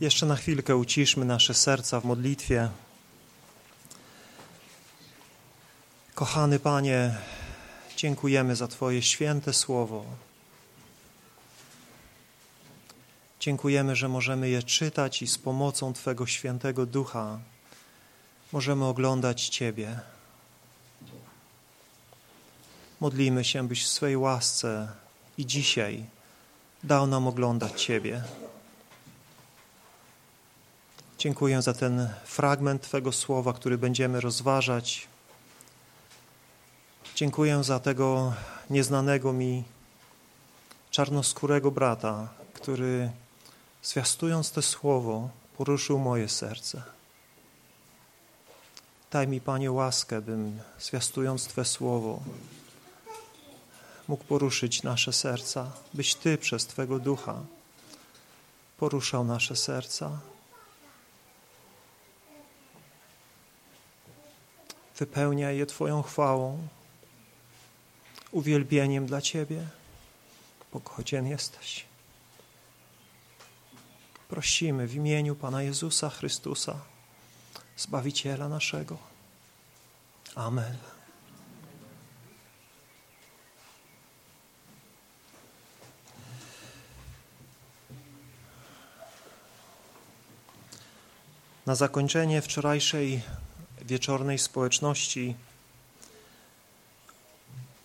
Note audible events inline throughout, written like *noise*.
Jeszcze na chwilkę uciszmy nasze serca w modlitwie. Kochany Panie, dziękujemy za Twoje święte słowo. Dziękujemy, że możemy je czytać i z pomocą Twego świętego ducha możemy oglądać Ciebie. Modlimy się, byś w swej łasce i dzisiaj dał nam oglądać Ciebie. Dziękuję za ten fragment Twego słowa, który będziemy rozważać. Dziękuję za tego nieznanego mi czarnoskórego brata, który zwiastując to słowo poruszył moje serce. Daj mi, Panie, łaskę, bym zwiastując Twe słowo mógł poruszyć nasze serca, byś Ty przez Twego ducha poruszał nasze serca. Wypełniaj je Twoją chwałą, uwielbieniem dla Ciebie, bo godzien jesteś. Prosimy w imieniu Pana Jezusa Chrystusa, Zbawiciela naszego. Amen. Na zakończenie wczorajszej wieczornej społeczności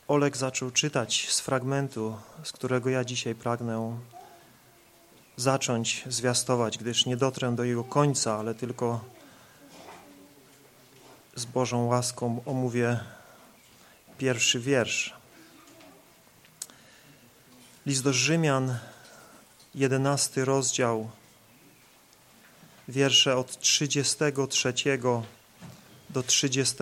Olek zaczął czytać z fragmentu, z którego ja dzisiaj pragnę zacząć zwiastować, gdyż nie dotrę do jego końca, ale tylko z Bożą łaską omówię pierwszy wiersz. List do Rzymian, jedenasty rozdział, wiersze od 33 do 36.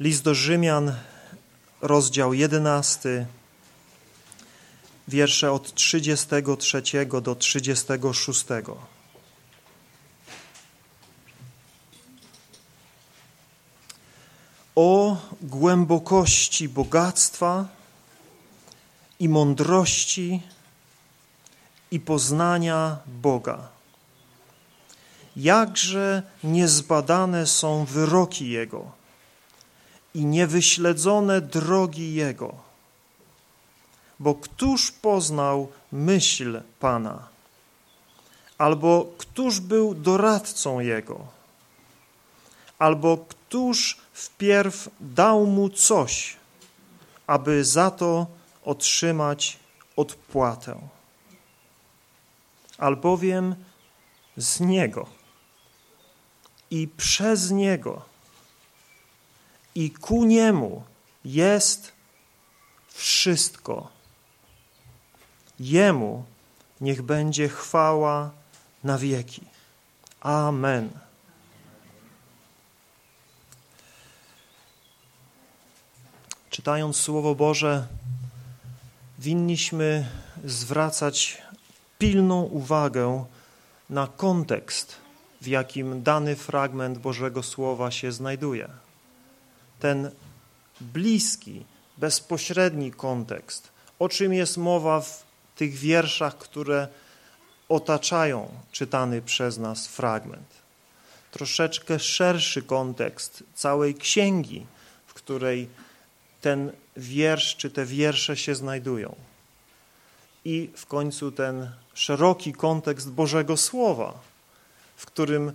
List do Rzymian, rozdział 11, wiersze od 33 do 36. O głębokości bogactwa i mądrości i poznania Boga. Jakże niezbadane są wyroki Jego i niewyśledzone drogi Jego. Bo któż poznał myśl Pana? Albo któż był doradcą Jego? Albo któż wpierw dał mu coś, aby za to otrzymać odpłatę. Albowiem z Niego i przez Niego i ku Niemu jest wszystko. Jemu niech będzie chwała na wieki. Amen. Czytając Słowo Boże, winniśmy zwracać pilną uwagę na kontekst, w jakim dany fragment Bożego Słowa się znajduje. Ten bliski, bezpośredni kontekst, o czym jest mowa w tych wierszach, które otaczają czytany przez nas fragment. Troszeczkę szerszy kontekst całej księgi, w której ten wiersz czy te wiersze się znajdują. I w końcu ten szeroki kontekst Bożego Słowa, w którym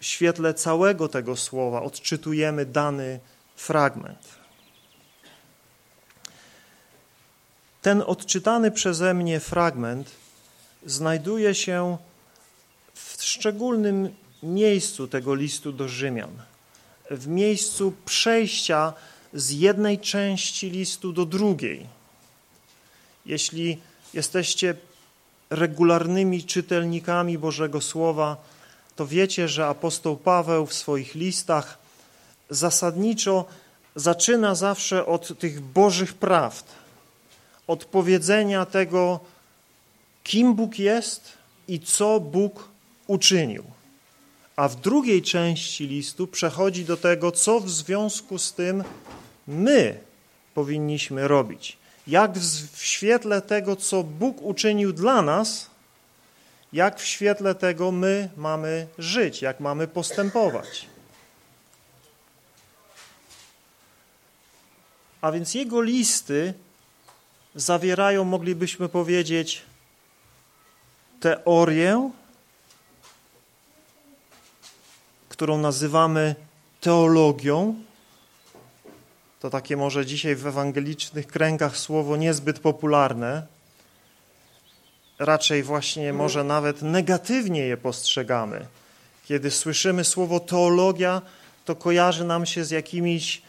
w świetle całego tego słowa odczytujemy dany fragment. Ten odczytany przeze mnie fragment znajduje się w szczególnym miejscu tego listu do Rzymian, w miejscu przejścia z jednej części listu do drugiej. Jeśli jesteście regularnymi czytelnikami Bożego Słowa, to wiecie, że apostoł Paweł w swoich listach zasadniczo zaczyna zawsze od tych Bożych prawd, od powiedzenia tego, kim Bóg jest i co Bóg uczynił. A w drugiej części listu przechodzi do tego, co w związku z tym my powinniśmy robić. Jak w świetle tego, co Bóg uczynił dla nas, jak w świetle tego my mamy żyć, jak mamy postępować. A więc jego listy zawierają, moglibyśmy powiedzieć, teorię, którą nazywamy teologią. To takie może dzisiaj w ewangelicznych kręgach słowo niezbyt popularne. Raczej właśnie może nawet negatywnie je postrzegamy. Kiedy słyszymy słowo teologia, to kojarzy nam się z jakimiś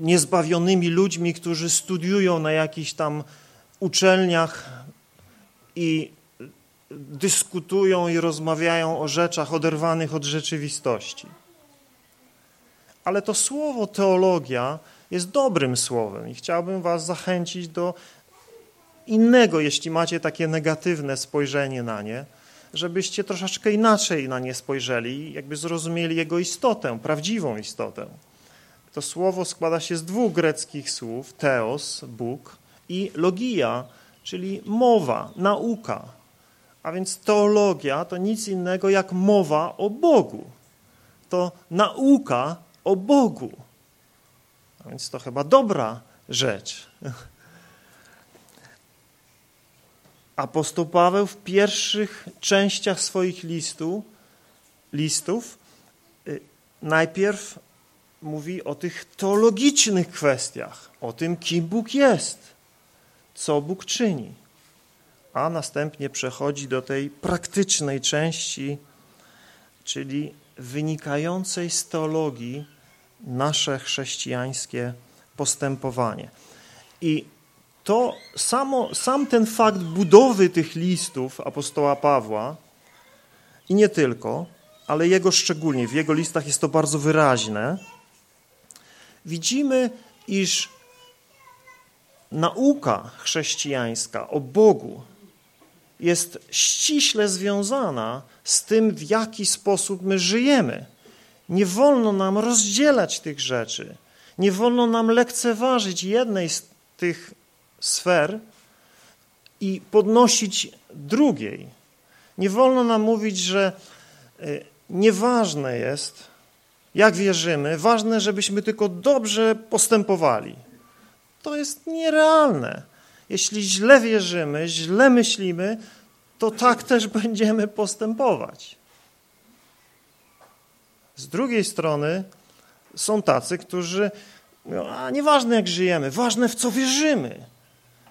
niezbawionymi ludźmi, którzy studiują na jakichś tam uczelniach i dyskutują i rozmawiają o rzeczach oderwanych od rzeczywistości. Ale to słowo teologia jest dobrym słowem i chciałbym was zachęcić do innego, jeśli macie takie negatywne spojrzenie na nie, żebyście troszeczkę inaczej na nie spojrzeli, jakby zrozumieli jego istotę, prawdziwą istotę. To słowo składa się z dwóch greckich słów, teos, Bóg, i logia, czyli mowa, nauka. A więc teologia to nic innego jak mowa o Bogu. To nauka o Bogu. A więc to chyba dobra rzecz. Apostoł Paweł w pierwszych częściach swoich listu, listów y, najpierw mówi o tych teologicznych kwestiach, o tym, kim Bóg jest, co Bóg czyni. A następnie przechodzi do tej praktycznej części, czyli wynikającej z teologii nasze chrześcijańskie postępowanie. I to samo, sam ten fakt budowy tych listów apostoła Pawła i nie tylko, ale jego szczególnie, w jego listach jest to bardzo wyraźne, widzimy, iż nauka chrześcijańska o Bogu jest ściśle związana z tym, w jaki sposób my żyjemy. Nie wolno nam rozdzielać tych rzeczy. Nie wolno nam lekceważyć jednej z tych sfer i podnosić drugiej. Nie wolno nam mówić, że y, nieważne jest, jak wierzymy, ważne, żebyśmy tylko dobrze postępowali. To jest nierealne. Jeśli źle wierzymy, źle myślimy, to tak też będziemy postępować. Z drugiej strony są tacy, którzy mówią, a nieważne jak żyjemy, ważne w co wierzymy.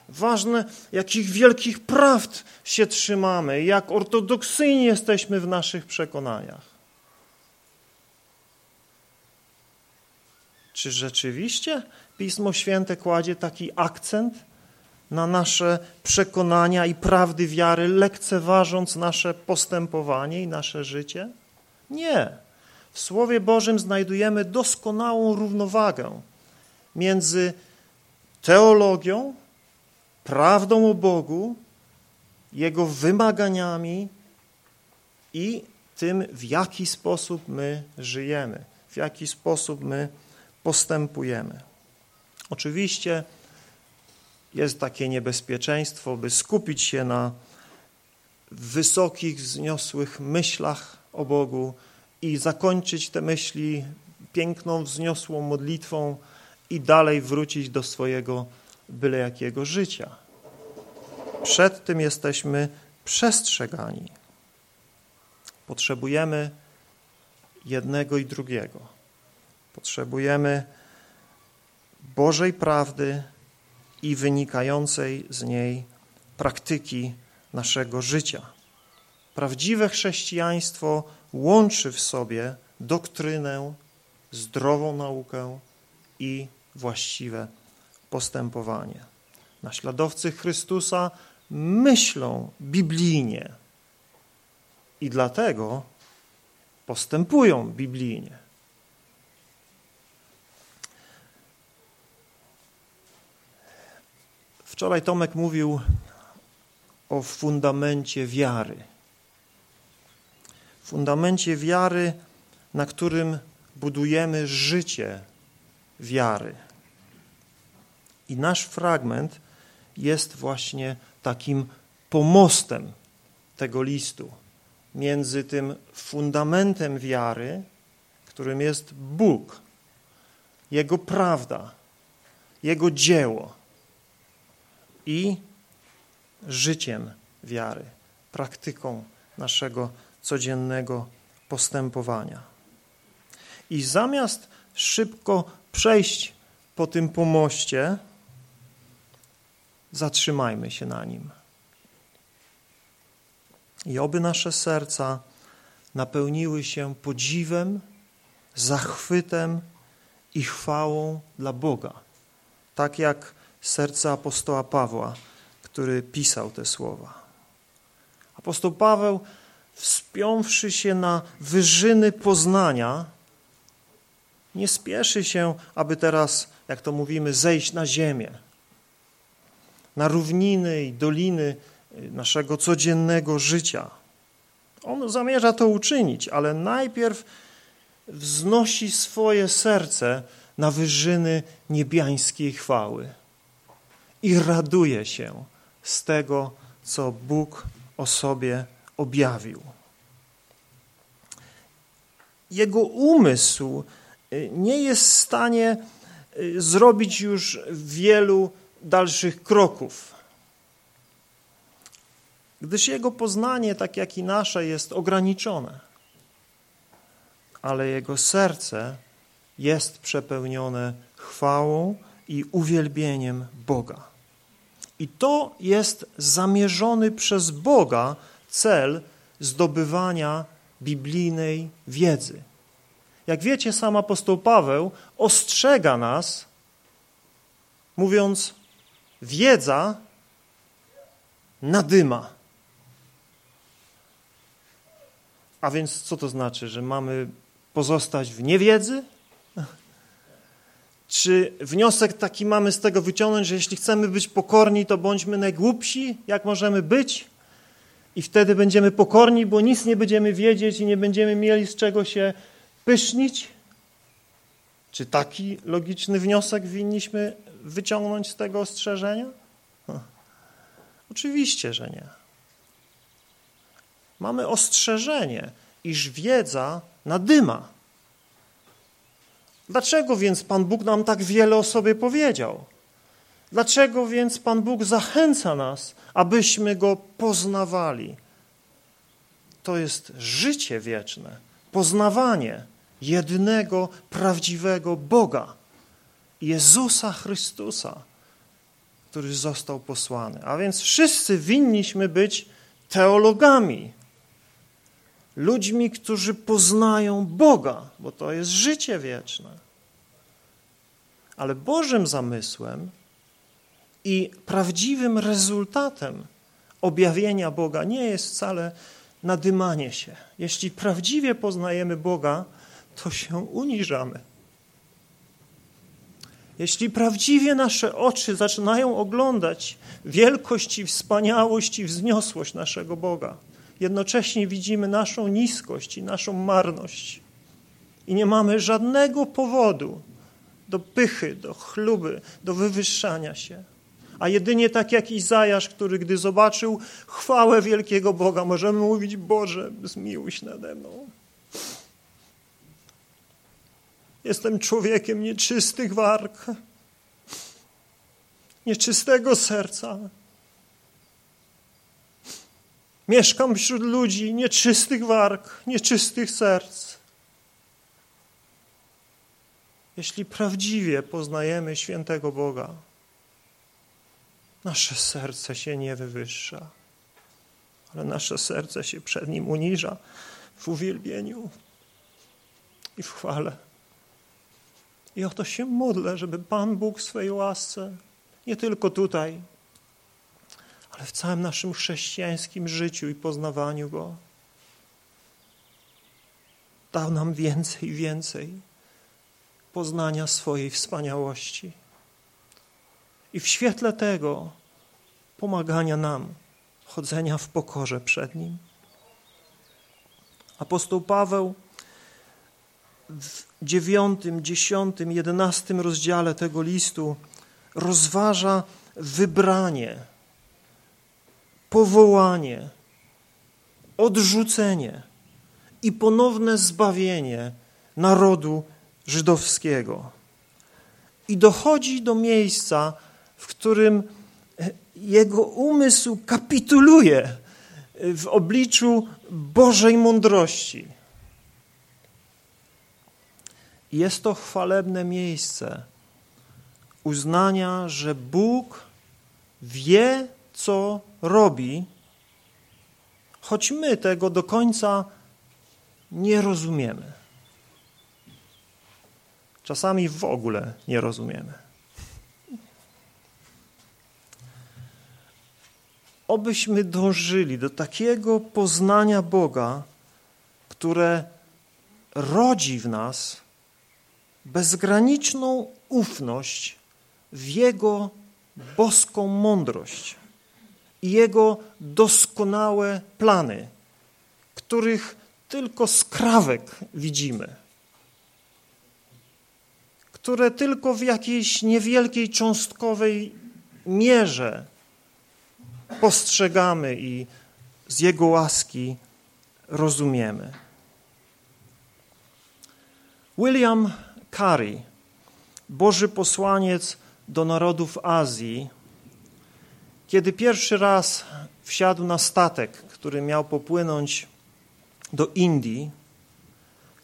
Ważne, jakich wielkich prawd się trzymamy, jak ortodoksyjni jesteśmy w naszych przekonaniach. Czy rzeczywiście Pismo Święte kładzie taki akcent na nasze przekonania i prawdy wiary, lekceważąc nasze postępowanie i nasze życie? Nie. W Słowie Bożym znajdujemy doskonałą równowagę między teologią, prawdą o Bogu, Jego wymaganiami i tym, w jaki sposób my żyjemy, w jaki sposób my postępujemy. Oczywiście jest takie niebezpieczeństwo, by skupić się na wysokich, wzniosłych myślach o Bogu i zakończyć te myśli piękną, wzniosłą modlitwą i dalej wrócić do swojego byle jakiego życia. Przed tym jesteśmy przestrzegani. Potrzebujemy jednego i drugiego. Potrzebujemy Bożej prawdy i wynikającej z niej praktyki naszego życia. Prawdziwe chrześcijaństwo łączy w sobie doktrynę, zdrową naukę i właściwe postępowanie. Naśladowcy Chrystusa myślą biblijnie i dlatego postępują biblijnie. Wczoraj Tomek mówił o fundamencie wiary. Fundamencie wiary, na którym budujemy życie wiary. I nasz fragment jest właśnie takim pomostem tego listu między tym fundamentem wiary, którym jest Bóg, Jego prawda, Jego dzieło i życiem wiary, praktyką naszego codziennego postępowania. I zamiast szybko przejść po tym pomoście, zatrzymajmy się na nim. I oby nasze serca napełniły się podziwem, zachwytem i chwałą dla Boga. Tak jak serce apostoła Pawła, który pisał te słowa. Apostoł Paweł, wspiąwszy się na wyżyny poznania, nie spieszy się, aby teraz, jak to mówimy, zejść na ziemię, na równiny i doliny naszego codziennego życia. On zamierza to uczynić, ale najpierw wznosi swoje serce na wyżyny niebiańskiej chwały i raduje się z tego, co Bóg o sobie objawił. Jego umysł y, nie jest w stanie y, zrobić już wielu dalszych kroków gdyż jego poznanie, tak jak i nasze, jest ograniczone. Ale jego serce jest przepełnione chwałą i uwielbieniem Boga. I to jest zamierzony przez Boga cel zdobywania biblijnej wiedzy. Jak wiecie, sam apostoł Paweł ostrzega nas, mówiąc, wiedza nadyma. A więc co to znaczy, że mamy pozostać w niewiedzy? *laughs* Czy wniosek taki mamy z tego wyciągnąć, że jeśli chcemy być pokorni, to bądźmy najgłupsi, jak możemy być? I wtedy będziemy pokorni, bo nic nie będziemy wiedzieć i nie będziemy mieli z czego się pysznić? Czy taki logiczny wniosek winniśmy wyciągnąć z tego ostrzeżenia? Oczywiście, że nie mamy ostrzeżenie, iż wiedza nadyma. Dlaczego więc Pan Bóg nam tak wiele o sobie powiedział? Dlaczego więc Pan Bóg zachęca nas, abyśmy Go poznawali? To jest życie wieczne, poznawanie jedynego, prawdziwego Boga, Jezusa Chrystusa, który został posłany. A więc wszyscy winniśmy być teologami, ludźmi, którzy poznają Boga, bo to jest życie wieczne. Ale Bożym zamysłem i prawdziwym rezultatem objawienia Boga nie jest wcale nadymanie się. Jeśli prawdziwie poznajemy Boga, to się uniżamy. Jeśli prawdziwie nasze oczy zaczynają oglądać wielkość i wspaniałość i wzniosłość naszego Boga, jednocześnie widzimy naszą niskość i naszą marność. I nie mamy żadnego powodu do pychy, do chluby, do wywyższania się. A jedynie tak jak Izajasz, który gdy zobaczył chwałę wielkiego Boga, możemy mówić, Boże, zmiłuj się nade mną. Jestem człowiekiem nieczystych warg, nieczystego serca. Mieszkam wśród ludzi nieczystych warg, nieczystych serc. Jeśli prawdziwie poznajemy świętego Boga, nasze serce się nie wywyższa, ale nasze serce się przed Nim uniża w uwielbieniu i w chwale. I o to się modlę, żeby Pan Bóg w swojej łasce, nie tylko tutaj, ale w całym naszym chrześcijańskim życiu i poznawaniu Go. Dał nam więcej i więcej poznania swojej wspaniałości. I w świetle tego pomagania nam chodzenia w pokorze przed Nim. Apostoł Paweł w dziewiątym, dziesiątym, jedenastym rozdziale tego listu rozważa wybranie, powołanie, odrzucenie i ponowne zbawienie narodu żydowskiego. I dochodzi do miejsca, w którym jego umysł kapituluje w obliczu Bożej mądrości. Jest to chwalebne miejsce uznania, że Bóg wie, co robi, choć my tego do końca nie rozumiemy. Czasami w ogóle nie rozumiemy. Obyśmy dążyli do takiego poznania Boga, które rodzi w nas bezgraniczną ufność w Jego boską mądrość i Jego doskonałe plany, których tylko skrawek widzimy, które tylko w jakiejś niewielkiej, cząstkowej mierze postrzegamy i z Jego łaski rozumiemy. William Carey, Boży posłaniec do narodów Azji, kiedy pierwszy raz wsiadł na statek, który miał popłynąć do Indii,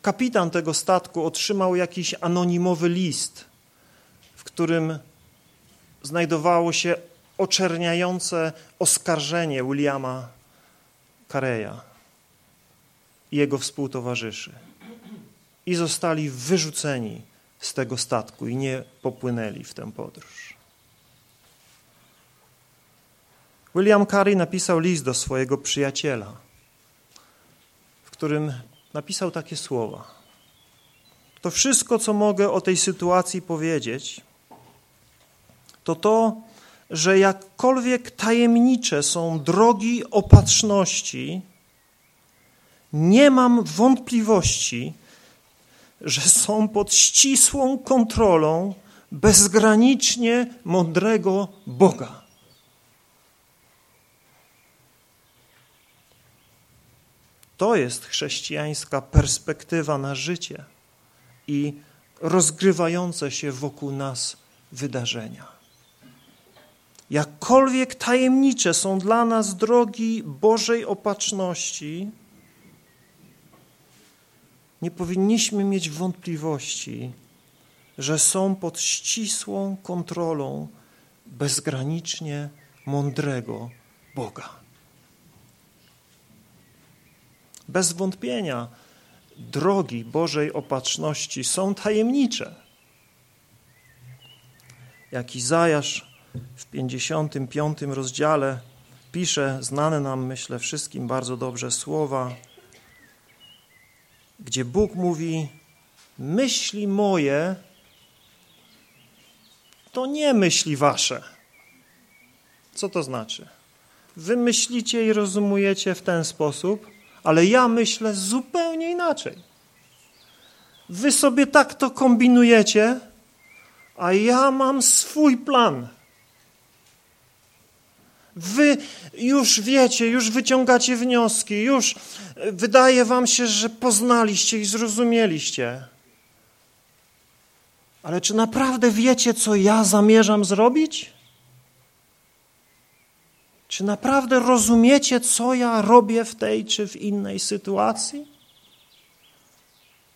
kapitan tego statku otrzymał jakiś anonimowy list, w którym znajdowało się oczerniające oskarżenie Williama Careya i jego współtowarzyszy. I zostali wyrzuceni z tego statku i nie popłynęli w tę podróż. William Carey napisał list do swojego przyjaciela, w którym napisał takie słowa. To wszystko, co mogę o tej sytuacji powiedzieć, to to, że jakkolwiek tajemnicze są drogi opatrzności, nie mam wątpliwości, że są pod ścisłą kontrolą bezgranicznie mądrego Boga. To jest chrześcijańska perspektywa na życie i rozgrywające się wokół nas wydarzenia. Jakkolwiek tajemnicze są dla nas drogi Bożej opatrzności, nie powinniśmy mieć wątpliwości, że są pod ścisłą kontrolą bezgranicznie mądrego Boga. Bez wątpienia drogi Bożej opatrzności są tajemnicze. Jak Izajasz w 55 rozdziale pisze znane nam, myślę, wszystkim bardzo dobrze słowa, gdzie Bóg mówi: Myśli moje to nie myśli wasze. Co to znaczy? Wy myślicie i rozumujecie w ten sposób, ale ja myślę zupełnie inaczej. Wy sobie tak to kombinujecie, a ja mam swój plan. Wy już wiecie, już wyciągacie wnioski, już wydaje wam się, że poznaliście i zrozumieliście. Ale czy naprawdę wiecie, co ja zamierzam zrobić? Czy naprawdę rozumiecie, co ja robię w tej czy w innej sytuacji?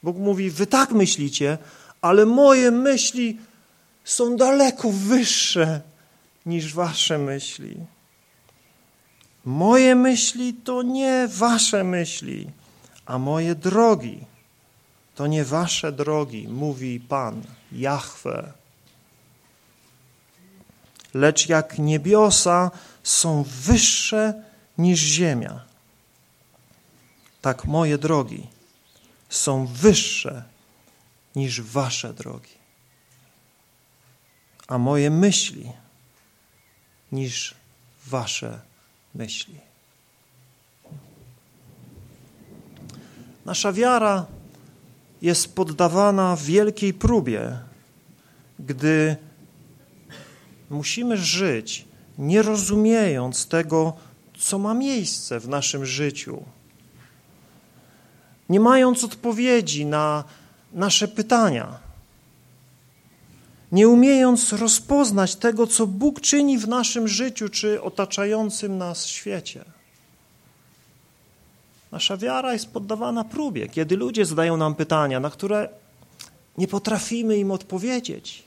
Bóg mówi: Wy tak myślicie, ale moje myśli są daleko wyższe niż wasze myśli. Moje myśli to nie wasze myśli, a moje drogi to nie wasze drogi, mówi Pan, Jahwe. Lecz jak niebiosa są wyższe niż ziemia, tak moje drogi są wyższe niż wasze drogi, a moje myśli niż wasze myśli. Nasza wiara jest poddawana wielkiej próbie, gdy musimy żyć, nie rozumiejąc tego, co ma miejsce w naszym życiu, nie mając odpowiedzi na nasze pytania, nie umiejąc rozpoznać tego, co Bóg czyni w naszym życiu czy otaczającym nas świecie. Nasza wiara jest poddawana próbie, kiedy ludzie zadają nam pytania, na które nie potrafimy im odpowiedzieć,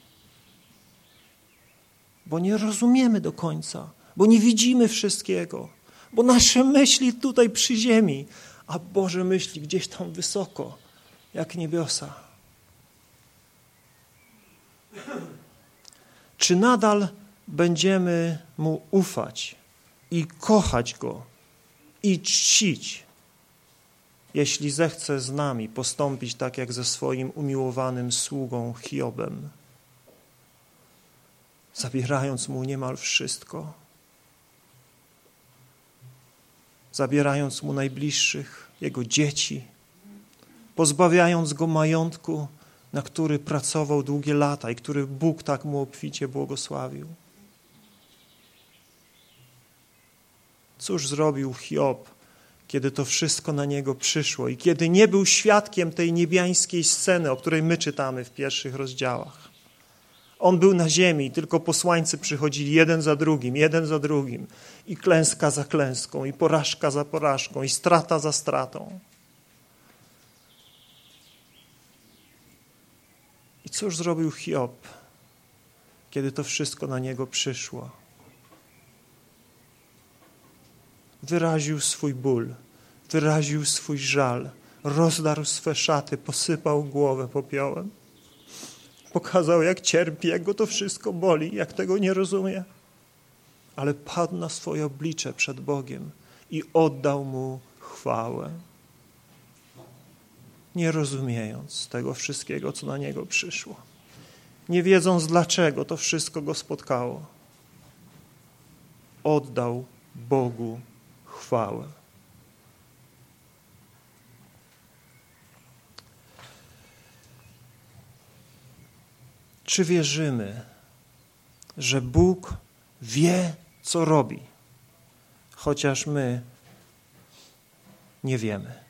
bo nie rozumiemy do końca, bo nie widzimy wszystkiego, bo nasze myśli tutaj przy ziemi, a Boże myśli gdzieś tam wysoko, jak niebiosa. Czy nadal będziemy Mu ufać i kochać Go i czcić, jeśli zechce z nami postąpić tak jak ze swoim umiłowanym sługą Hiobem, zabierając mu niemal wszystko, zabierając mu najbliższych, jego dzieci, pozbawiając go majątku, na który pracował długie lata i który Bóg tak mu obficie błogosławił. Cóż zrobił Hiob, kiedy to wszystko na niego przyszło i kiedy nie był świadkiem tej niebiańskiej sceny, o której my czytamy w pierwszych rozdziałach. On był na ziemi, tylko posłańcy przychodzili jeden za drugim, jeden za drugim i klęska za klęską, i porażka za porażką, i strata za stratą. I cóż zrobił Hiob, kiedy to wszystko na niego przyszło? Wyraził swój ból, wyraził swój żal, rozdarł swe szaty, posypał głowę popiołem. Pokazał, jak cierpi, jak go to wszystko boli, jak tego nie rozumie. Ale padł na swoje oblicze przed Bogiem i oddał Mu chwałę. Nie rozumiejąc tego wszystkiego, co na niego przyszło. Nie wiedząc, dlaczego to wszystko go spotkało. Oddał Bogu chwałę. Czy wierzymy, że Bóg wie, co robi, chociaż my nie wiemy?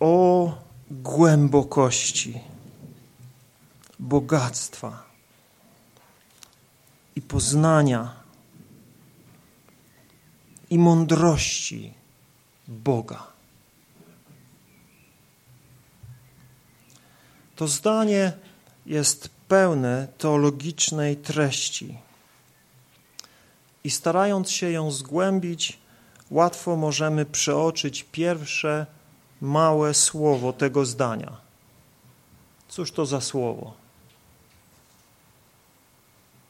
O głębokości, bogactwa i poznania i mądrości Boga. To zdanie jest pełne teologicznej treści. I starając się ją zgłębić, łatwo możemy przeoczyć pierwsze małe słowo tego zdania. Cóż to za słowo?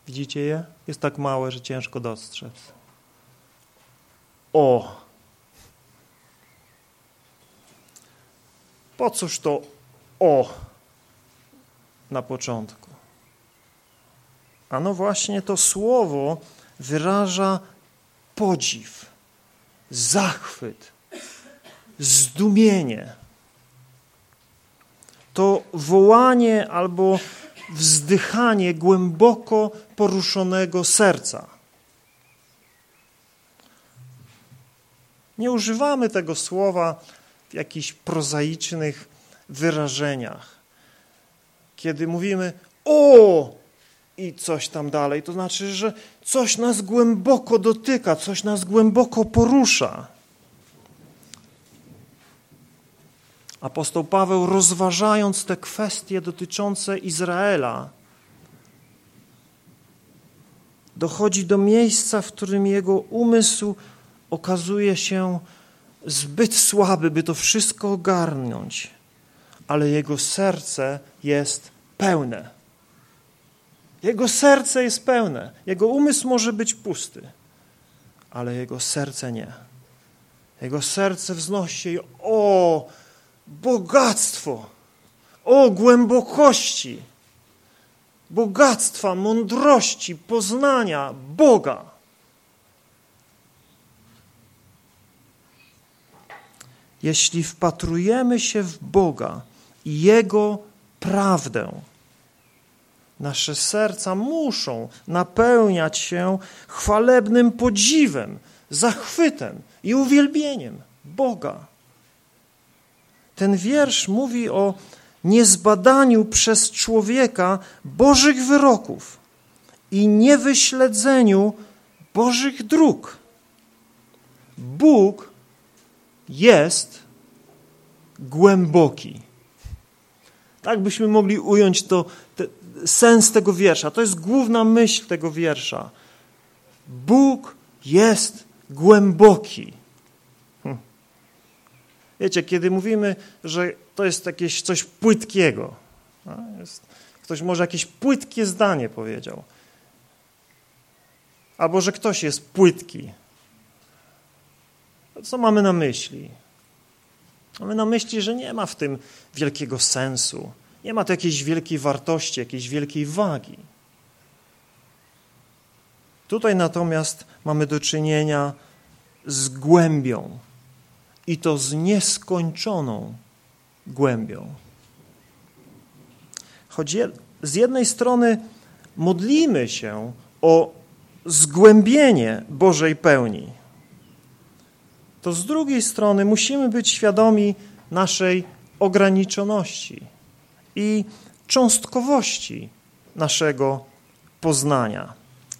Widzicie je? Jest tak małe, że ciężko dostrzec. O! Po cóż to o? na początku. Ano właśnie to słowo wyraża podziw, zachwyt, zdumienie. To wołanie albo wzdychanie głęboko poruszonego serca. Nie używamy tego słowa w jakichś prozaicznych wyrażeniach kiedy mówimy o i coś tam dalej, to znaczy, że coś nas głęboko dotyka, coś nas głęboko porusza. Apostoł Paweł, rozważając te kwestie dotyczące Izraela, dochodzi do miejsca, w którym jego umysł okazuje się zbyt słaby, by to wszystko ogarnąć ale jego serce jest pełne. Jego serce jest pełne. Jego umysł może być pusty, ale jego serce nie. Jego serce wznosi się o bogactwo, o głębokości, bogactwa, mądrości, poznania Boga. Jeśli wpatrujemy się w Boga i Jego prawdę, nasze serca muszą napełniać się chwalebnym podziwem, zachwytem i uwielbieniem Boga. Ten wiersz mówi o niezbadaniu przez człowieka Bożych wyroków i niewyśledzeniu Bożych dróg. Bóg jest głęboki. Tak byśmy mogli ująć to, te, sens tego wiersza. To jest główna myśl tego wiersza. Bóg jest głęboki. Wiecie, kiedy mówimy, że to jest jakieś coś płytkiego, no, jest, ktoś może jakieś płytkie zdanie powiedział, albo że ktoś jest płytki, co mamy na myśli? Mamy na myśli, że nie ma w tym wielkiego sensu, nie ma to jakiejś wielkiej wartości, jakiejś wielkiej wagi. Tutaj natomiast mamy do czynienia z głębią i to z nieskończoną głębią. Choć z jednej strony modlimy się o zgłębienie Bożej pełni, to z drugiej strony musimy być świadomi naszej ograniczoności i cząstkowości naszego poznania.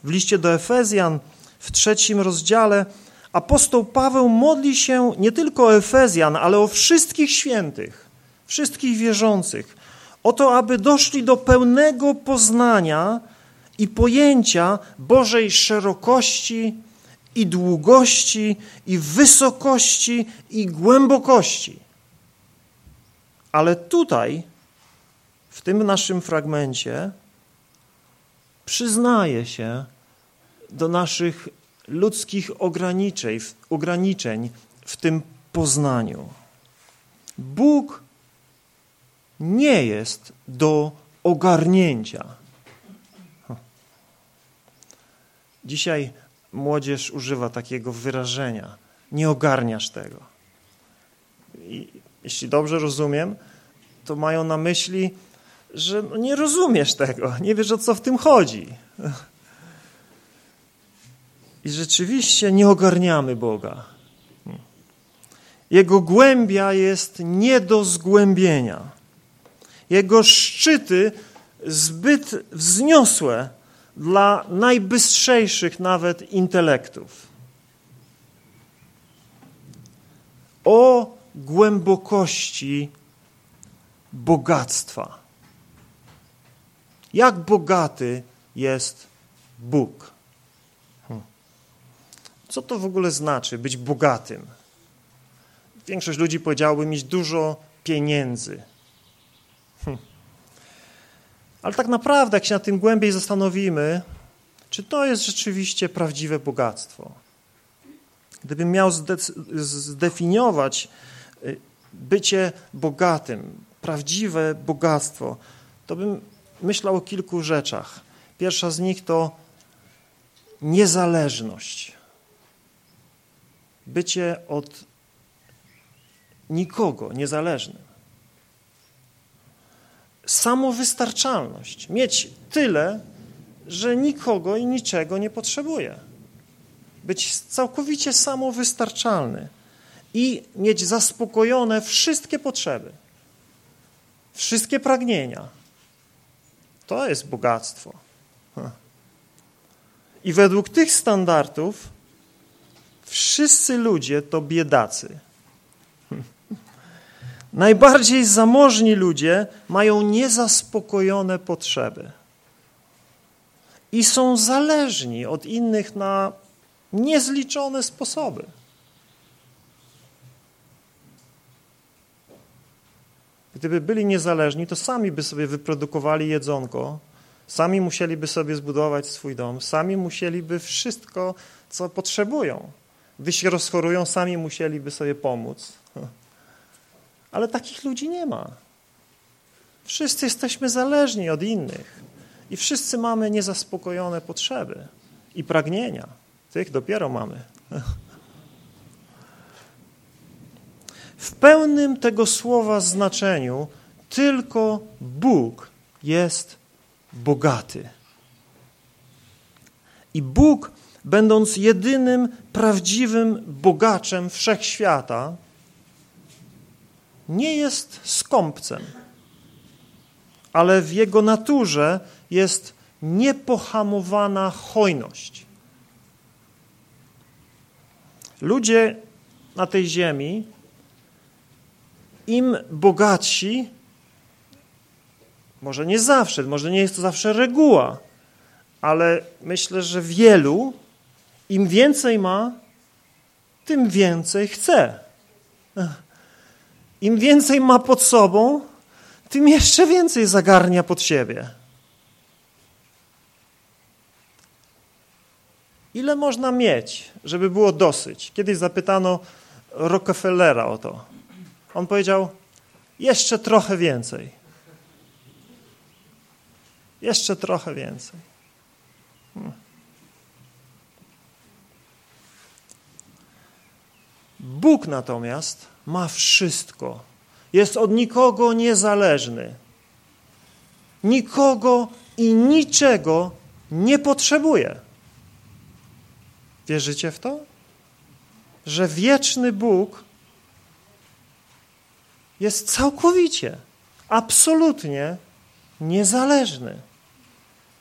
W liście do Efezjan w trzecim rozdziale apostoł Paweł modli się nie tylko o Efezjan, ale o wszystkich świętych, wszystkich wierzących, o to, aby doszli do pełnego poznania i pojęcia Bożej szerokości i długości, i wysokości, i głębokości. Ale tutaj, w tym naszym fragmencie, przyznaje się do naszych ludzkich ograniczeń, w tym poznaniu. Bóg nie jest do ogarnięcia. Dzisiaj młodzież używa takiego wyrażenia. Nie ogarniasz tego. I jeśli dobrze rozumiem, to mają na myśli, że no nie rozumiesz tego, nie wiesz o co w tym chodzi. I rzeczywiście nie ogarniamy Boga. Jego głębia jest nie do zgłębienia. Jego szczyty zbyt wzniosłe dla najbystrzejszych nawet intelektów. O głębokości bogactwa. Jak bogaty jest Bóg? Co to w ogóle znaczy być bogatym? Większość ludzi powiedziałoby mieć dużo pieniędzy. Ale tak naprawdę, jak się na tym głębiej zastanowimy, czy to jest rzeczywiście prawdziwe bogactwo? Gdybym miał zdefiniować y, bycie bogatym, prawdziwe bogactwo, to bym myślał o kilku rzeczach. Pierwsza z nich to niezależność. Bycie od nikogo niezależnym samowystarczalność. Mieć tyle, że nikogo i niczego nie potrzebuje. Być całkowicie samowystarczalny i mieć zaspokojone wszystkie potrzeby, wszystkie pragnienia. To jest bogactwo. I według tych standardów wszyscy ludzie to biedacy. Najbardziej zamożni ludzie mają niezaspokojone potrzeby i są zależni od innych na niezliczone sposoby. Gdyby byli niezależni, to sami by sobie wyprodukowali jedzonko, sami musieliby sobie zbudować swój dom, sami musieliby wszystko, co potrzebują. Gdy się rozchorują, sami musieliby sobie pomóc. *laughs* Ale takich ludzi nie ma. Wszyscy jesteśmy zależni od innych i wszyscy mamy niezaspokojone potrzeby i pragnienia. Tych dopiero mamy. *laughs* W pełnym tego słowa znaczeniu tylko Bóg jest bogaty. I Bóg, będąc jedynym prawdziwym bogaczem wszechświata, nie jest skąpcem, ale w jego naturze jest niepohamowana hojność. Ludzie na tej ziemi, im bogatsi, może nie zawsze, może nie jest to zawsze reguła, ale myślę, że wielu, im więcej ma, tym więcej chce. Im więcej ma pod sobą, tym jeszcze więcej zagarnia pod siebie. Ile można mieć, żeby było dosyć? Kiedyś zapytano Rockefellera o to. On powiedział, jeszcze trochę więcej. Jeszcze trochę więcej. Hmm. Bóg natomiast ma wszystko. Jest od nikogo niezależny. Nikogo i niczego nie potrzebuje. Wierzycie w to? Że wieczny Bóg jest całkowicie, absolutnie niezależny.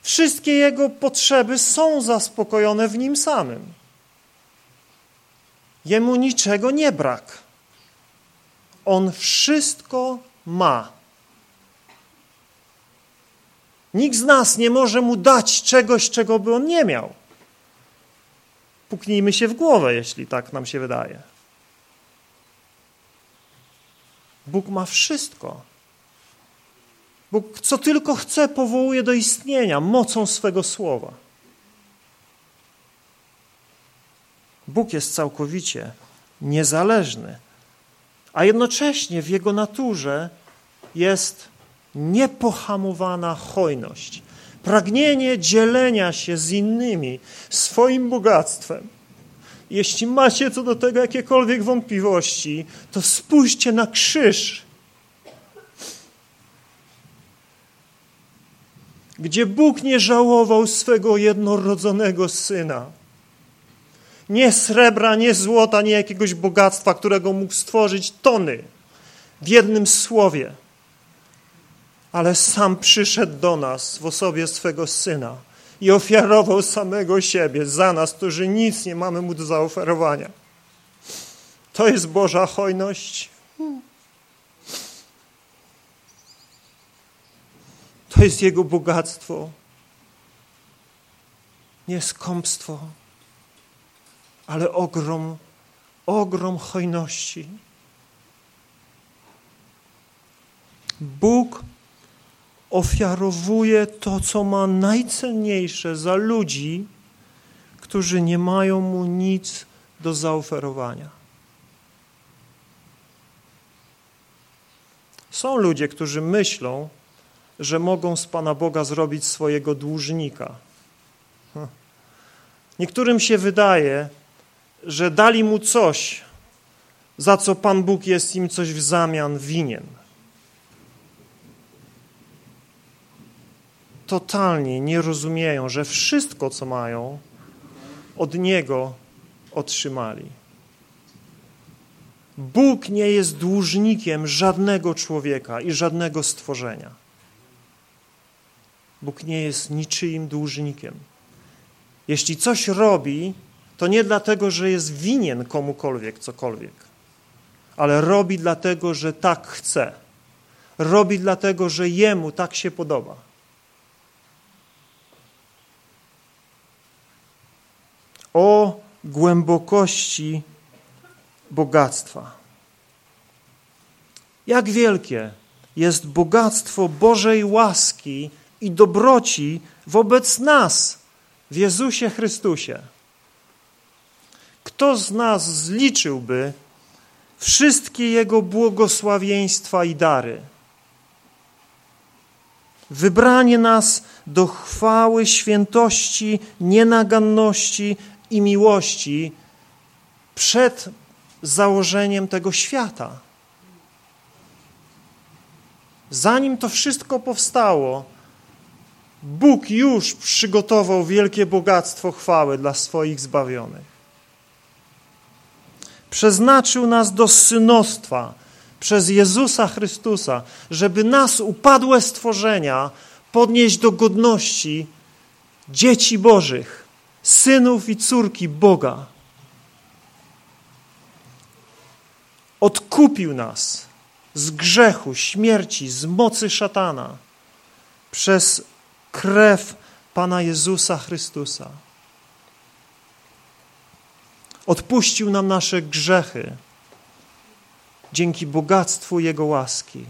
Wszystkie jego potrzeby są zaspokojone w nim samym. Jemu niczego nie brak. On wszystko ma. Nikt z nas nie może mu dać czegoś, czego by on nie miał. Puknijmy się w głowę, jeśli tak nam się wydaje. Bóg ma wszystko. Bóg co tylko chce, powołuje do istnienia mocą swego słowa. Bóg jest całkowicie niezależny, a jednocześnie w Jego naturze jest niepohamowana hojność, pragnienie dzielenia się z innymi swoim bogactwem. Jeśli macie co do tego jakiekolwiek wątpliwości, to spójrzcie na krzyż gdzie Bóg nie żałował swego jednorodzonego syna. Nie srebra, nie złota, nie jakiegoś bogactwa, którego mógł stworzyć tony w jednym słowie. Ale sam przyszedł do nas w osobie swego syna i ofiarował samego siebie za nas, którzy nic nie mamy mu do zaoferowania. To jest Boża hojność. To jest Jego bogactwo. Nie skąpstwo, ale ogrom, ogrom hojności. Bóg ofiarowuje to, co ma najcenniejsze za ludzi, którzy nie mają Mu nic do zaoferowania. Są ludzie, którzy myślą, że mogą z Pana Boga zrobić swojego dłużnika. Niektórym się wydaje, że dali mu coś, za co Pan Bóg jest im coś w zamian winien. Totalnie nie rozumieją, że wszystko, co mają, od Niego otrzymali. Bóg nie jest dłużnikiem żadnego człowieka i żadnego stworzenia. Bóg nie jest niczyim dłużnikiem. Jeśli coś robi, to nie dlatego, że jest winien komukolwiek cokolwiek, ale robi dlatego, że tak chce. Robi dlatego, że jemu tak się podoba. O głębokości bogactwa. Jak wielkie jest bogactwo Bożej łaski i dobroci wobec nas w Jezusie Chrystusie. Kto z nas zliczyłby wszystkie Jego błogosławieństwa i dary? Wybranie nas do chwały, świętości, nienaganności i miłości przed założeniem tego świata. zanim to wszystko powstało, Bóg już przygotował wielkie bogactwo chwały dla swoich zbawionych. Przeznaczył nas do synostwa przez Jezusa Chrystusa, żeby nas, upadłe stworzenia, podnieść do godności dzieci Bożych, synów i córki Boga. Odkupił nas z grzechu, śmierci, z mocy szatana przez krew Pana Jezusa Chrystusa. Odpuścił nam nasze grzechy dzięki bogactwu Jego łaski.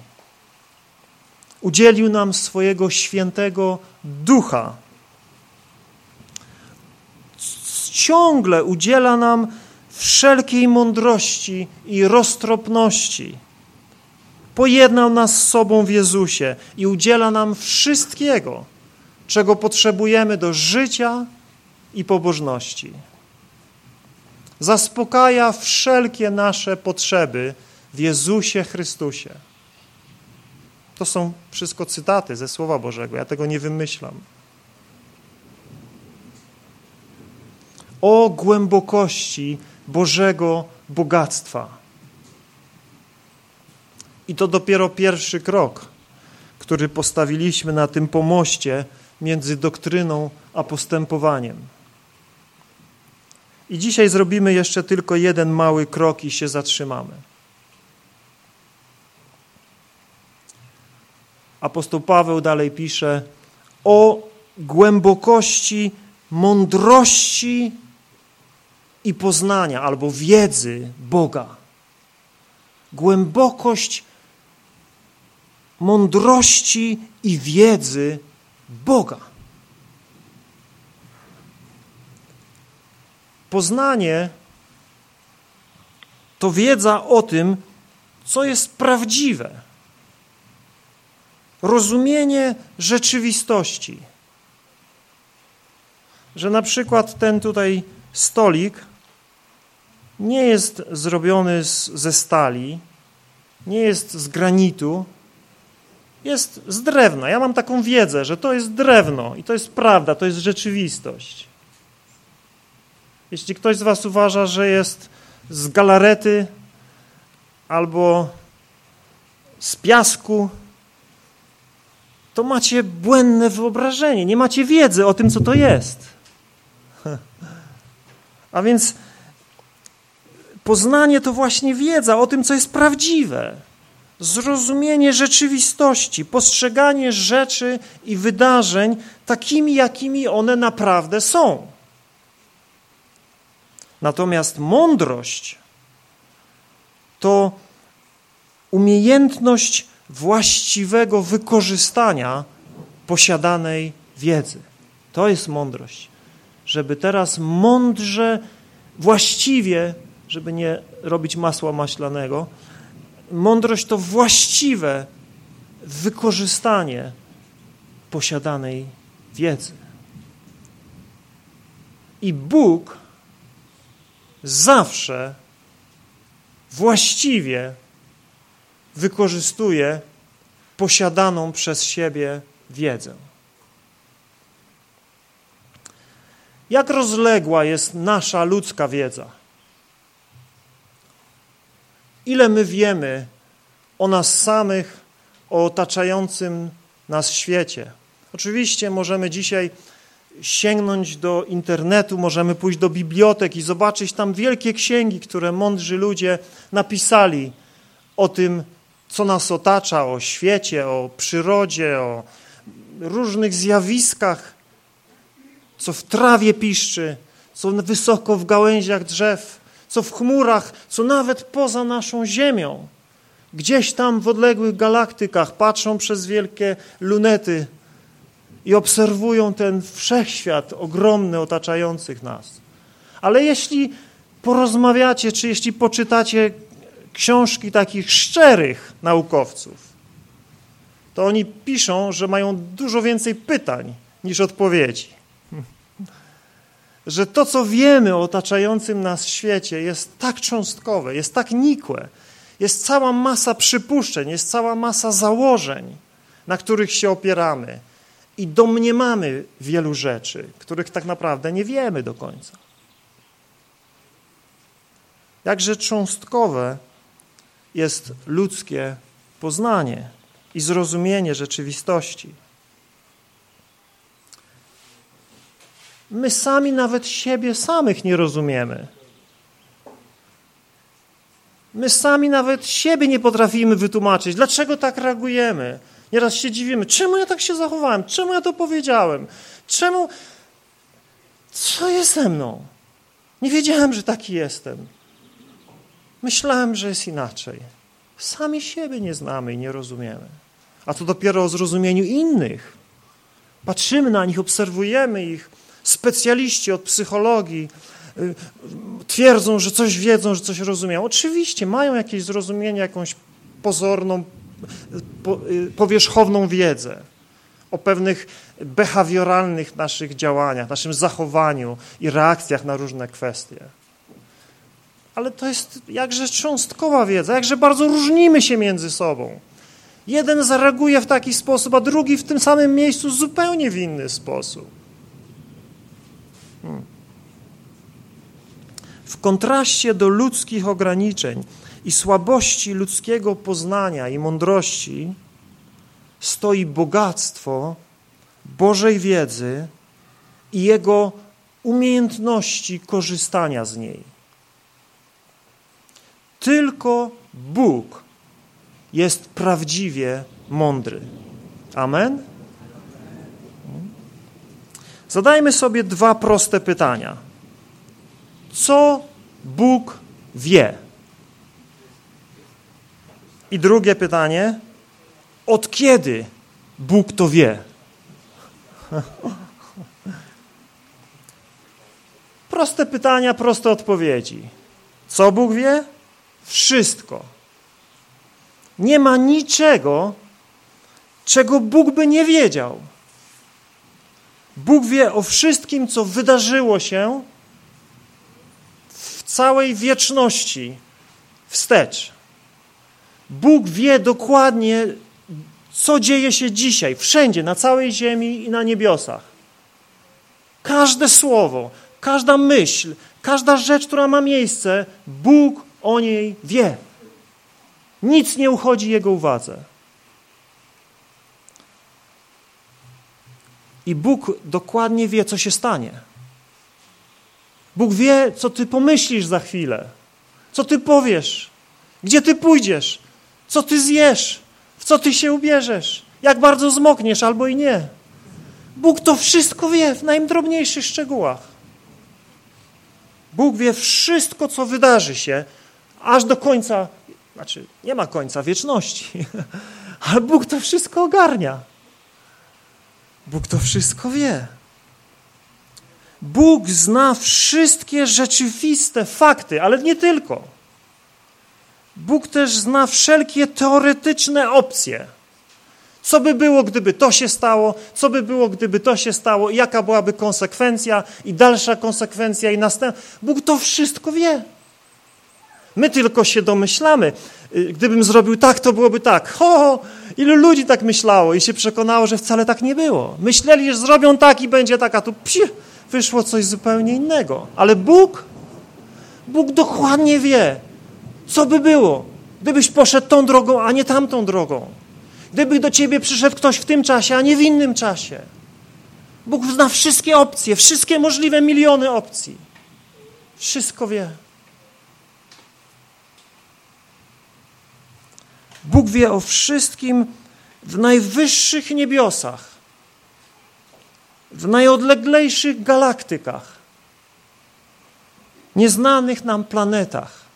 Udzielił nam swojego świętego ducha. Ciągle udziela nam wszelkiej mądrości i roztropności. Pojednał nas z sobą w Jezusie i udziela nam wszystkiego, czego potrzebujemy do życia i pobożności. Zaspokaja wszelkie nasze potrzeby w Jezusie Chrystusie. To są wszystko cytaty ze Słowa Bożego, ja tego nie wymyślam. O głębokości Bożego bogactwa. I to dopiero pierwszy krok, który postawiliśmy na tym pomoście między doktryną a postępowaniem. I dzisiaj zrobimy jeszcze tylko jeden mały krok i się zatrzymamy. Apostoł Paweł dalej pisze o głębokości mądrości i poznania albo wiedzy Boga. Głębokość mądrości i wiedzy Boga. Poznanie to wiedza o tym, co jest prawdziwe. Rozumienie rzeczywistości. Że na przykład ten tutaj stolik nie jest zrobiony z, ze stali, nie jest z granitu, jest z drewna. Ja mam taką wiedzę, że to jest drewno i to jest prawda, to jest rzeczywistość. Jeśli ktoś z was uważa, że jest z galarety albo z piasku, to macie błędne wyobrażenie, nie macie wiedzy o tym, co to jest. *laughs* A więc poznanie to właśnie wiedza o tym, co jest prawdziwe. Zrozumienie rzeczywistości, postrzeganie rzeczy i wydarzeń takimi, jakimi one naprawdę są. Natomiast mądrość to umiejętność właściwego wykorzystania posiadanej wiedzy. To jest mądrość. Żeby teraz mądrze, właściwie, żeby nie robić masła maślanego, mądrość to właściwe wykorzystanie posiadanej wiedzy. I Bóg zawsze właściwie wykorzystuje posiadaną przez siebie wiedzę. Jak rozległa jest nasza ludzka wiedza? Ile my wiemy o nas samych, o otaczającym nas świecie? Oczywiście możemy dzisiaj sięgnąć do internetu, możemy pójść do bibliotek i zobaczyć tam wielkie księgi, które mądrzy ludzie napisali o tym, co nas otacza, o świecie, o przyrodzie, o różnych zjawiskach, co w trawie piszczy, co wysoko w gałęziach drzew, co w chmurach, co nawet poza naszą ziemią. Gdzieś tam w odległych galaktykach patrzą przez wielkie lunety i obserwują ten wszechświat ogromny otaczających nas. Ale jeśli porozmawiacie, czy jeśli poczytacie książki takich szczerych naukowców, to oni piszą, że mają dużo więcej pytań niż odpowiedzi. Że to, co wiemy o otaczającym nas świecie, jest tak cząstkowe, jest tak nikłe, Jest cała masa przypuszczeń, jest cała masa założeń, na których się opieramy i domniemamy wielu rzeczy, których tak naprawdę nie wiemy do końca. Jakże cząstkowe jest ludzkie poznanie i zrozumienie rzeczywistości. My sami nawet siebie samych nie rozumiemy. My sami nawet siebie nie potrafimy wytłumaczyć, dlaczego tak reagujemy. Nieraz się dziwimy, czemu ja tak się zachowałem, czemu ja to powiedziałem, czemu, co jest ze mną? Nie wiedziałem, że taki jestem. Myślałem, że jest inaczej. Sami siebie nie znamy i nie rozumiemy. A to dopiero o zrozumieniu innych. Patrzymy na nich, obserwujemy ich. Specjaliści od psychologii y, twierdzą, że coś wiedzą, że coś rozumieją. Oczywiście mają jakieś zrozumienie, jakąś pozorną, powierzchowną wiedzę o pewnych behawioralnych naszych działaniach, naszym zachowaniu i reakcjach na różne kwestie ale to jest jakże cząstkowa wiedza, jakże bardzo różnimy się między sobą. Jeden zareaguje w taki sposób, a drugi w tym samym miejscu zupełnie w inny sposób. Hmm. W kontraście do ludzkich ograniczeń i słabości ludzkiego poznania i mądrości stoi bogactwo Bożej wiedzy i Jego umiejętności korzystania z niej. Tylko Bóg jest prawdziwie mądry. Amen? Zadajmy sobie dwa proste pytania. Co Bóg wie? I drugie pytanie, od kiedy Bóg to wie? *laughs* Proste pytania, proste odpowiedzi. Co Bóg wie? Wszystko. Nie ma niczego, czego Bóg by nie wiedział. Bóg wie o wszystkim, co wydarzyło się w całej wieczności wstecz. Bóg wie dokładnie, co dzieje się dzisiaj, wszędzie, na całej ziemi i na niebiosach. Każde słowo, każda myśl, każda rzecz, która ma miejsce, Bóg o niej wie. Nic nie uchodzi Jego uwadze. I Bóg dokładnie wie, co się stanie. Bóg wie, co ty pomyślisz za chwilę, co ty powiesz, gdzie ty pójdziesz, co ty zjesz, w co ty się ubierzesz, jak bardzo zmokniesz albo i nie. Bóg to wszystko wie w najdrobniejszych szczegółach. Bóg wie wszystko, co wydarzy się aż do końca, znaczy nie ma końca wieczności, *laughs* ale Bóg to wszystko ogarnia. Bóg to wszystko wie. Bóg zna wszystkie rzeczywiste fakty, ale nie tylko. Bóg też zna wszelkie teoretyczne opcje. Co by było, gdyby to się stało? Co by było, gdyby to się stało? Jaka byłaby konsekwencja i dalsza konsekwencja i następna? Bóg to wszystko wie. My tylko się domyślamy. Y, gdybym zrobił tak, to byłoby tak. Ho, ilu ludzi tak myślało i się przekonało, że wcale tak nie było. Myśleli, że zrobią tak i będzie tak, a tu psi, wyszło coś zupełnie innego. Ale Bóg, Bóg dokładnie wie, co by było, gdybyś poszedł tą drogą, a nie tamtą drogą. Gdyby do ciebie przyszedł ktoś w tym czasie, a nie w innym czasie. Bóg zna wszystkie opcje, wszystkie możliwe miliony opcji. Wszystko wie. Bóg wie o wszystkim w najwyższych niebiosach, w najodleglejszych galaktykach, nieznanych nam planetach,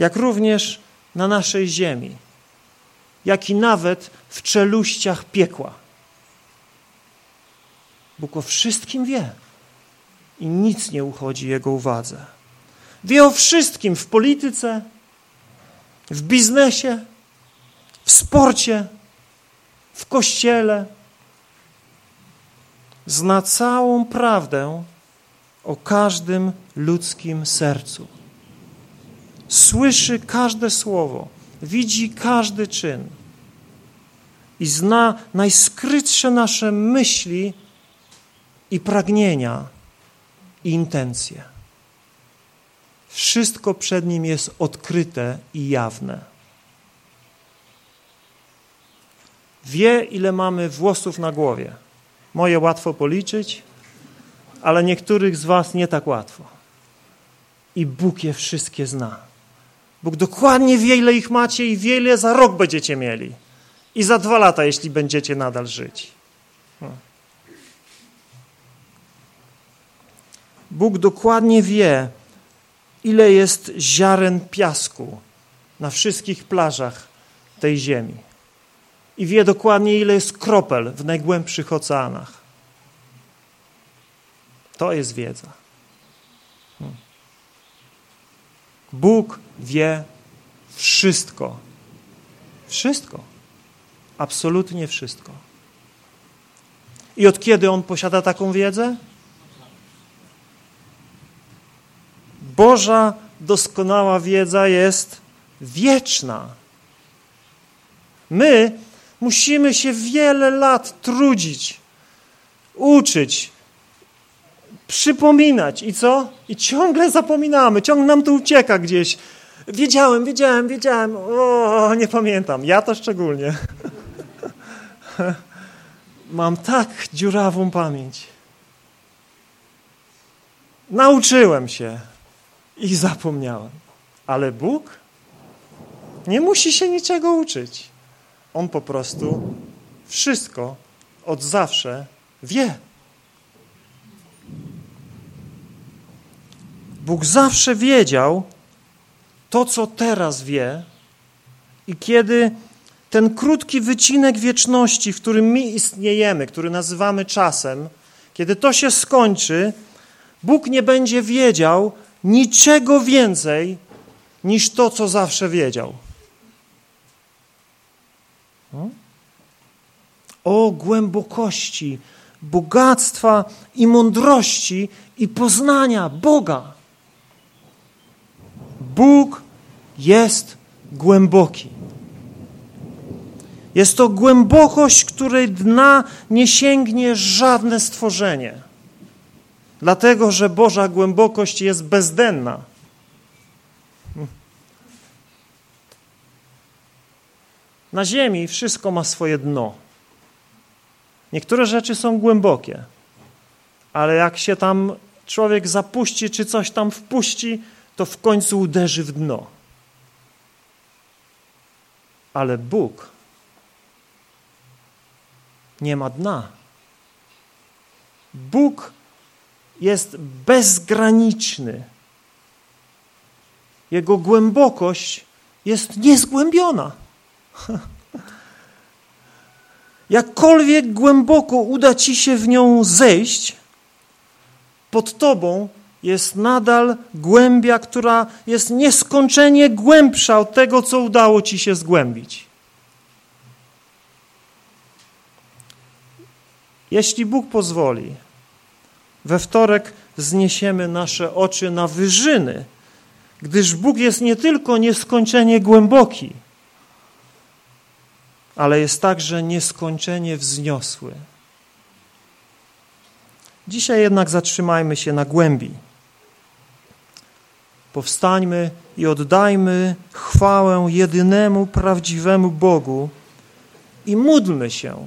jak również na naszej Ziemi, jak i nawet w czeluściach piekła. Bóg o wszystkim wie i nic nie uchodzi Jego uwadze. Wie o wszystkim w polityce, w biznesie, w sporcie, w kościele. Zna całą prawdę o każdym ludzkim sercu. Słyszy każde słowo, widzi każdy czyn i zna najskrytsze nasze myśli i pragnienia i intencje. Wszystko przed Nim jest odkryte i jawne. Wie, ile mamy włosów na głowie. Moje łatwo policzyć, ale niektórych z Was nie tak łatwo. I Bóg je wszystkie zna. Bóg dokładnie wie, ile ich macie i wie, ile za rok będziecie mieli. I za dwa lata, jeśli będziecie nadal żyć. Hmm. Bóg dokładnie wie, ile jest ziaren piasku na wszystkich plażach tej ziemi. I wie dokładnie, ile jest kropel w najgłębszych oceanach. To jest wiedza. Hmm. Bóg wie wszystko. Wszystko. Absolutnie wszystko. I od kiedy On posiada taką wiedzę? Boża doskonała wiedza jest wieczna. My musimy się wiele lat trudzić, uczyć, przypominać. I co? I ciągle zapominamy, ciągle nam to ucieka gdzieś. Wiedziałem, wiedziałem, wiedziałem. O, nie pamiętam. Ja to szczególnie. *laughs* Mam tak dziurawą pamięć. Nauczyłem się i zapomniałem. Ale Bóg nie musi się niczego uczyć. On po prostu wszystko od zawsze wie. Bóg zawsze wiedział to, co teraz wie i kiedy ten krótki wycinek wieczności, w którym my istniejemy, który nazywamy czasem, kiedy to się skończy, Bóg nie będzie wiedział niczego więcej niż to, co zawsze wiedział. Hmm? O głębokości, bogactwa i mądrości i poznania Boga. Bóg jest głęboki. Jest to głębokość, której dna nie sięgnie żadne stworzenie. Dlatego, że Boża głębokość jest bezdenna. Na ziemi wszystko ma swoje dno. Niektóre rzeczy są głębokie, ale jak się tam człowiek zapuści, czy coś tam wpuści, to w końcu uderzy w dno. Ale Bóg nie ma dna. Bóg jest bezgraniczny. Jego głębokość jest niezgłębiona. *laughs* Jakkolwiek głęboko uda ci się w nią zejść, pod tobą jest nadal głębia, która jest nieskończenie głębsza od tego, co udało ci się zgłębić. Jeśli Bóg pozwoli, we wtorek zniesiemy nasze oczy na wyżyny, gdyż Bóg jest nie tylko nieskończenie głęboki, ale jest także nieskończenie wzniosły. Dzisiaj jednak zatrzymajmy się na głębi. Powstańmy i oddajmy chwałę jedynemu prawdziwemu Bogu i módlmy się,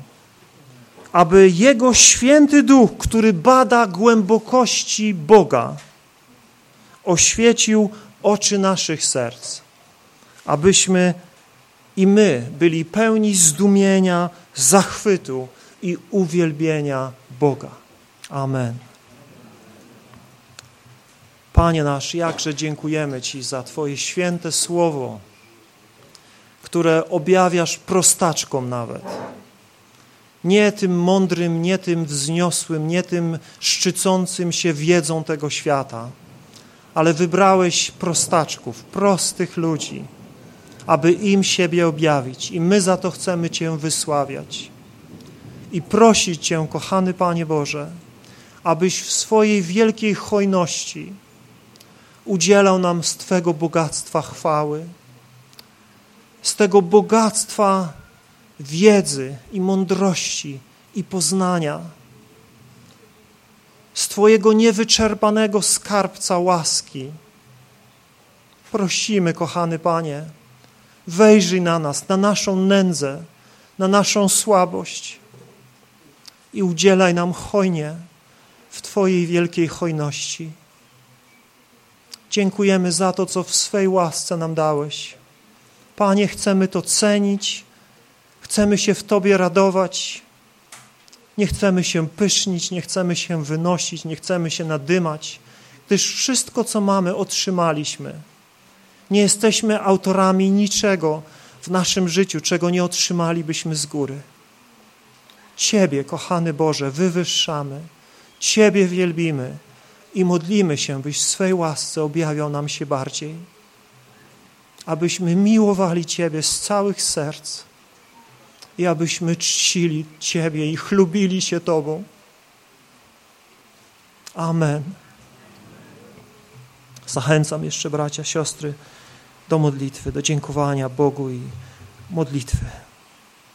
aby Jego święty duch, który bada głębokości Boga, oświecił oczy naszych serc, abyśmy i my byli pełni zdumienia, zachwytu i uwielbienia Boga. Amen. Panie nasz, jakże dziękujemy Ci za Twoje święte słowo, które objawiasz prostaczkom nawet. Nie tym mądrym, nie tym wzniosłym, nie tym szczycącym się wiedzą tego świata, ale wybrałeś prostaczków, prostych ludzi, aby im siebie objawić. I my za to chcemy Cię wysławiać. I prosić Cię, kochany Panie Boże, abyś w swojej wielkiej hojności udzielał nam z Twego bogactwa chwały, z tego bogactwa wiedzy i mądrości i poznania, z Twojego niewyczerpanego skarbca łaski. Prosimy, kochany Panie, wejrzyj na nas, na naszą nędzę, na naszą słabość i udzielaj nam hojnie w Twojej wielkiej hojności. Dziękujemy za to, co w swej łasce nam dałeś. Panie, chcemy to cenić, chcemy się w Tobie radować, nie chcemy się pysznić, nie chcemy się wynosić, nie chcemy się nadymać, gdyż wszystko, co mamy, otrzymaliśmy. Nie jesteśmy autorami niczego w naszym życiu, czego nie otrzymalibyśmy z góry. Ciebie, kochany Boże, wywyższamy, Ciebie wielbimy i modlimy się, byś w swej łasce objawiał nam się bardziej, abyśmy miłowali Ciebie z całych serc i abyśmy czcili Ciebie i chlubili się Tobą. Amen. Zachęcam jeszcze bracia, siostry do modlitwy, do dziękowania Bogu i modlitwy.